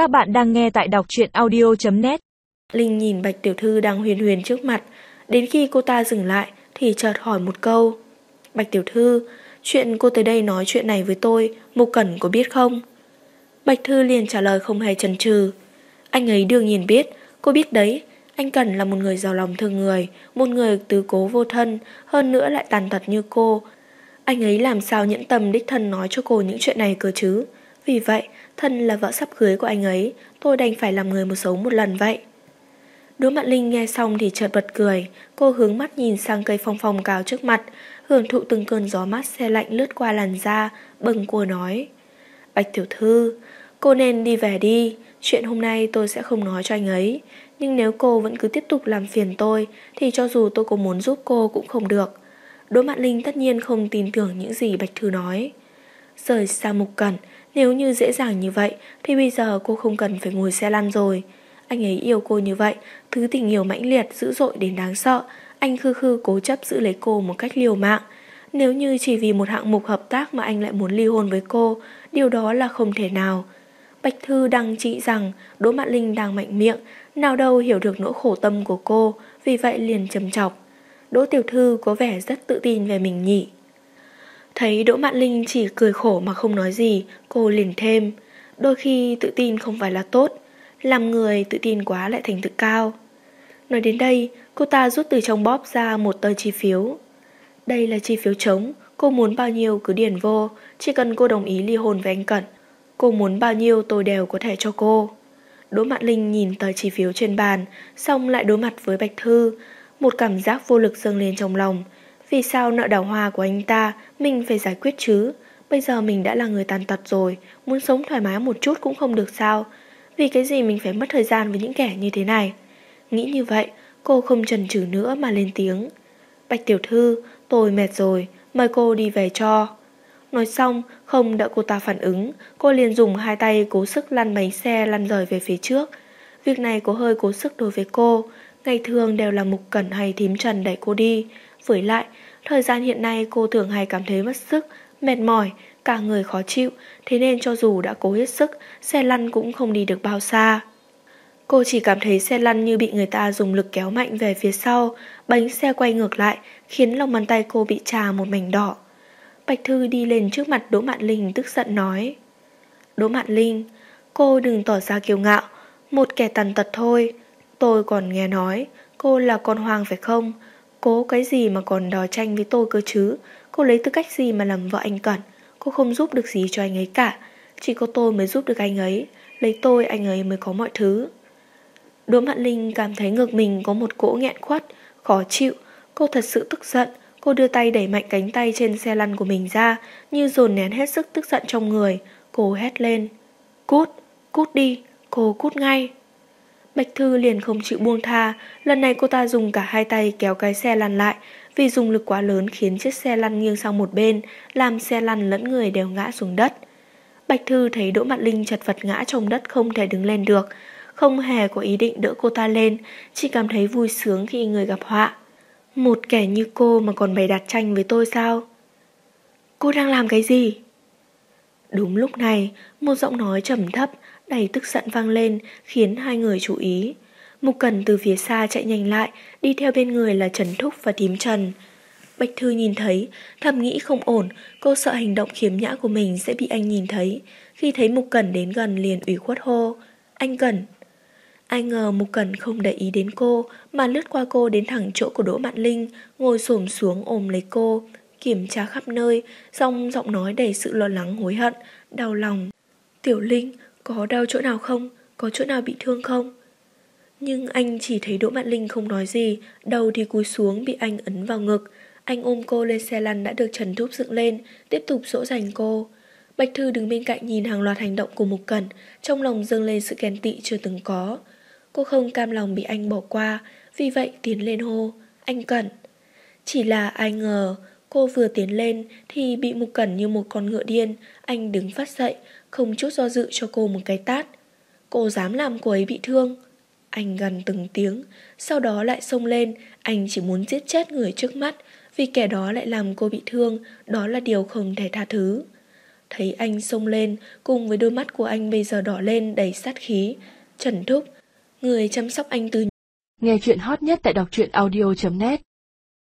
Các bạn đang nghe tại đọc truyện audio.net Linh nhìn Bạch Tiểu Thư đang huyền huyền trước mặt, đến khi cô ta dừng lại thì chợt hỏi một câu. Bạch Tiểu Thư, chuyện cô tới đây nói chuyện này với tôi, Mục Cẩn có biết không? Bạch Thư liền trả lời không hề chần chừ. Anh ấy đương nhiên biết, cô biết đấy, anh Cẩn là một người giàu lòng thương người, một người tứ cố vô thân, hơn nữa lại tàn tật như cô. Anh ấy làm sao nhẫn tâm đích thân nói cho cô những chuyện này cơ chứ? Vì vậy, thân là vợ sắp cưới của anh ấy, tôi đành phải làm người một xấu một lần vậy. Đỗ Mạn Linh nghe xong thì chợt bật cười, cô hướng mắt nhìn sang cây phong phong cao trước mặt, hưởng thụ từng cơn gió mát xe lạnh lướt qua làn da, bâng cô nói. Bạch tiểu thư, cô nên đi về đi, chuyện hôm nay tôi sẽ không nói cho anh ấy, nhưng nếu cô vẫn cứ tiếp tục làm phiền tôi, thì cho dù tôi có muốn giúp cô cũng không được. Đỗ Mạn Linh tất nhiên không tin tưởng những gì Bạch Thư nói. Rời xa mục cẩn, nếu như dễ dàng như vậy thì bây giờ cô không cần phải ngồi xe lăn rồi. Anh ấy yêu cô như vậy, thứ tình yêu mãnh liệt, dữ dội đến đáng sợ. Anh khư khư cố chấp giữ lấy cô một cách liều mạng. Nếu như chỉ vì một hạng mục hợp tác mà anh lại muốn ly hôn với cô, điều đó là không thể nào. Bạch Thư đăng trị rằng Đỗ Mạn Linh đang mạnh miệng, nào đâu hiểu được nỗi khổ tâm của cô, vì vậy liền trầm chọc. Đỗ Tiểu Thư có vẻ rất tự tin về mình nhỉ. Thấy Đỗ Mạn Linh chỉ cười khổ mà không nói gì, cô liền thêm. Đôi khi tự tin không phải là tốt, làm người tự tin quá lại thành tự cao. Nói đến đây, cô ta rút từ trong bóp ra một tờ chi phiếu. Đây là chi phiếu trống, cô muốn bao nhiêu cứ điền vô, chỉ cần cô đồng ý ly hôn với anh Cận. Cô muốn bao nhiêu tôi đều có thể cho cô. Đỗ Mạn Linh nhìn tờ chi phiếu trên bàn, xong lại đối mặt với Bạch Thư. Một cảm giác vô lực dâng lên trong lòng. Vì sao nợ đào hoa của anh ta mình phải giải quyết chứ? Bây giờ mình đã là người tàn tật rồi, muốn sống thoải mái một chút cũng không được sao? Vì cái gì mình phải mất thời gian với những kẻ như thế này? Nghĩ như vậy, cô không chần chừ nữa mà lên tiếng. Bạch tiểu thư, tôi mệt rồi, mời cô đi về cho. Nói xong, không đợi cô ta phản ứng, cô liền dùng hai tay cố sức lăn bánh xe lăn rời về phía trước. Việc này có hơi cố sức đối với cô, ngày thường đều là mục cẩn hay thím trần đẩy cô đi. Với lại, thời gian hiện nay cô thường hay cảm thấy mất sức, mệt mỏi, cả người khó chịu, thế nên cho dù đã cố hết sức, xe lăn cũng không đi được bao xa. Cô chỉ cảm thấy xe lăn như bị người ta dùng lực kéo mạnh về phía sau, bánh xe quay ngược lại, khiến lòng bàn tay cô bị trà một mảnh đỏ. Bạch Thư đi lên trước mặt Đỗ Mạn Linh tức giận nói. Đỗ Mạn Linh, cô đừng tỏ ra kiêu ngạo, một kẻ tàn tật thôi. Tôi còn nghe nói, cô là con hoang phải không? Cố cái gì mà còn đòi tranh với tôi cơ chứ? Cô lấy tư cách gì mà làm vợ anh Cẩn? Cô không giúp được gì cho anh ấy cả. Chỉ có tôi mới giúp được anh ấy. Lấy tôi anh ấy mới có mọi thứ. Đỗ Mạn Linh cảm thấy ngược mình có một cỗ nghẹn khuất, khó chịu. Cô thật sự tức giận. Cô đưa tay đẩy mạnh cánh tay trên xe lăn của mình ra, như dồn nén hết sức tức giận trong người. Cô hét lên. Cút, cút đi, cô cút ngay. Bạch Thư liền không chịu buông tha, lần này cô ta dùng cả hai tay kéo cái xe lăn lại, vì dùng lực quá lớn khiến chiếc xe lăn nghiêng sang một bên, làm xe lăn lẫn người đều ngã xuống đất. Bạch Thư thấy Đỗ Mạn Linh chật vật ngã trong đất không thể đứng lên được, không hề có ý định đỡ cô ta lên, chỉ cảm thấy vui sướng khi người gặp họa. Một kẻ như cô mà còn bày đặt tranh với tôi sao? Cô đang làm cái gì? Đúng lúc này, một giọng nói trầm thấp, đầy tức giận vang lên, khiến hai người chú ý. Mục Cần từ phía xa chạy nhanh lại, đi theo bên người là Trần Thúc và Tím Trần. Bạch Thư nhìn thấy, thầm nghĩ không ổn, cô sợ hành động khiếm nhã của mình sẽ bị anh nhìn thấy. Khi thấy Mục Cần đến gần liền ủy khuất hô. Anh Cần. Ai ngờ Mục Cần không để ý đến cô, mà lướt qua cô đến thẳng chỗ của Đỗ Mạn Linh, ngồi xổm xuống ôm lấy cô, kiểm tra khắp nơi, dòng giọng nói đầy sự lo lắng hối hận, đau lòng. Tiểu Linh, có đau chỗ nào không? Có chỗ nào bị thương không? Nhưng anh chỉ thấy Đỗ Mạn Linh không nói gì, đầu thì cúi xuống bị anh ấn vào ngực. Anh ôm cô lên xe lăn đã được Trần Thúc dựng lên, tiếp tục dỗ dành cô. Bạch Thư đứng bên cạnh nhìn hàng loạt hành động của Mục Cẩn, trong lòng dâng lên sự ghen tị chưa từng có. Cô không cam lòng bị anh bỏ qua, vì vậy tiến lên hô, anh Cẩn. Chỉ là ai ngờ, cô vừa tiến lên thì bị Mục Cẩn như một con ngựa điên, anh đứng phát dậy, không chút do dự cho cô một cái tát. Cô dám làm cô ấy bị thương. Anh gần từng tiếng, sau đó lại xông lên, anh chỉ muốn giết chết người trước mắt, vì kẻ đó lại làm cô bị thương, đó là điều không thể tha thứ. Thấy anh xông lên, cùng với đôi mắt của anh bây giờ đỏ lên đầy sát khí. Trần Thúc, người chăm sóc anh từ Nghe chuyện hot nhất tại đọc truyện audio.net